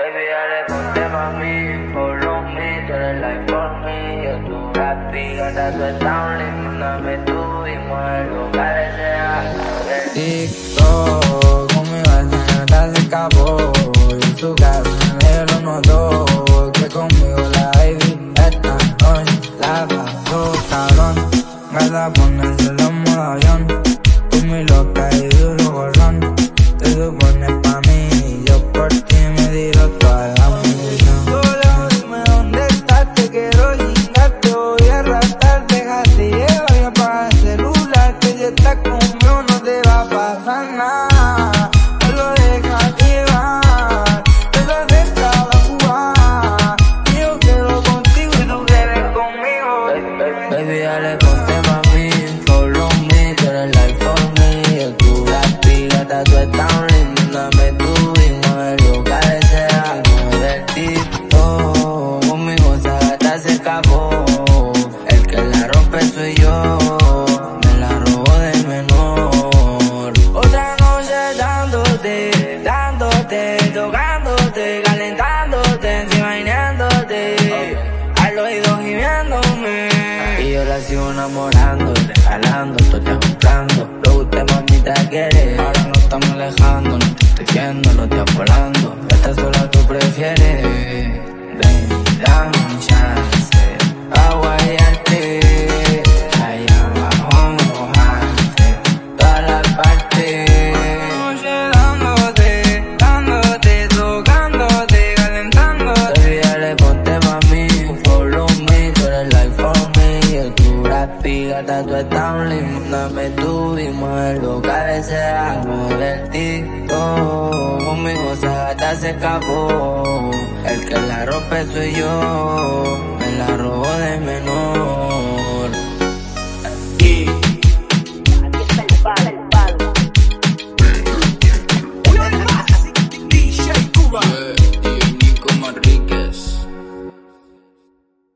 Baby, dale, ponte pa' mí, follow me, tú eres like for me. Yo tu rap gata, tú estás un lindo, dame tú y ese alma. TikTok, conmigo el nada se escapó. Y su casa en el uno dos, que conmigo la baby esta noche la pasó cabrón. Gata, ponerse el modo avión, tú mi loca y duro estás un lindo, dame tú y mueve lugar ese alma. Del TikTok, conmigo esa gata se escapó. El que la rompe soy yo, me la robó del menor. Otra noche dándote, dándote, tocándote, calentándote, encima bañándote, al oído gimiéndome. Y yo la sigo enamorándote, jalando, tú te comprando. Lo usted mamita quiere, ahora no estamos alejando, no te estoy viendo, lo estoy volando. Esta sola tú prefieres, un chance, allá abajo todas. Gata, tú estás un limón, dame tú y mueve loca ese TikTok. Conmigo esa gata se escapó, el que la rompe soy yo, me la robó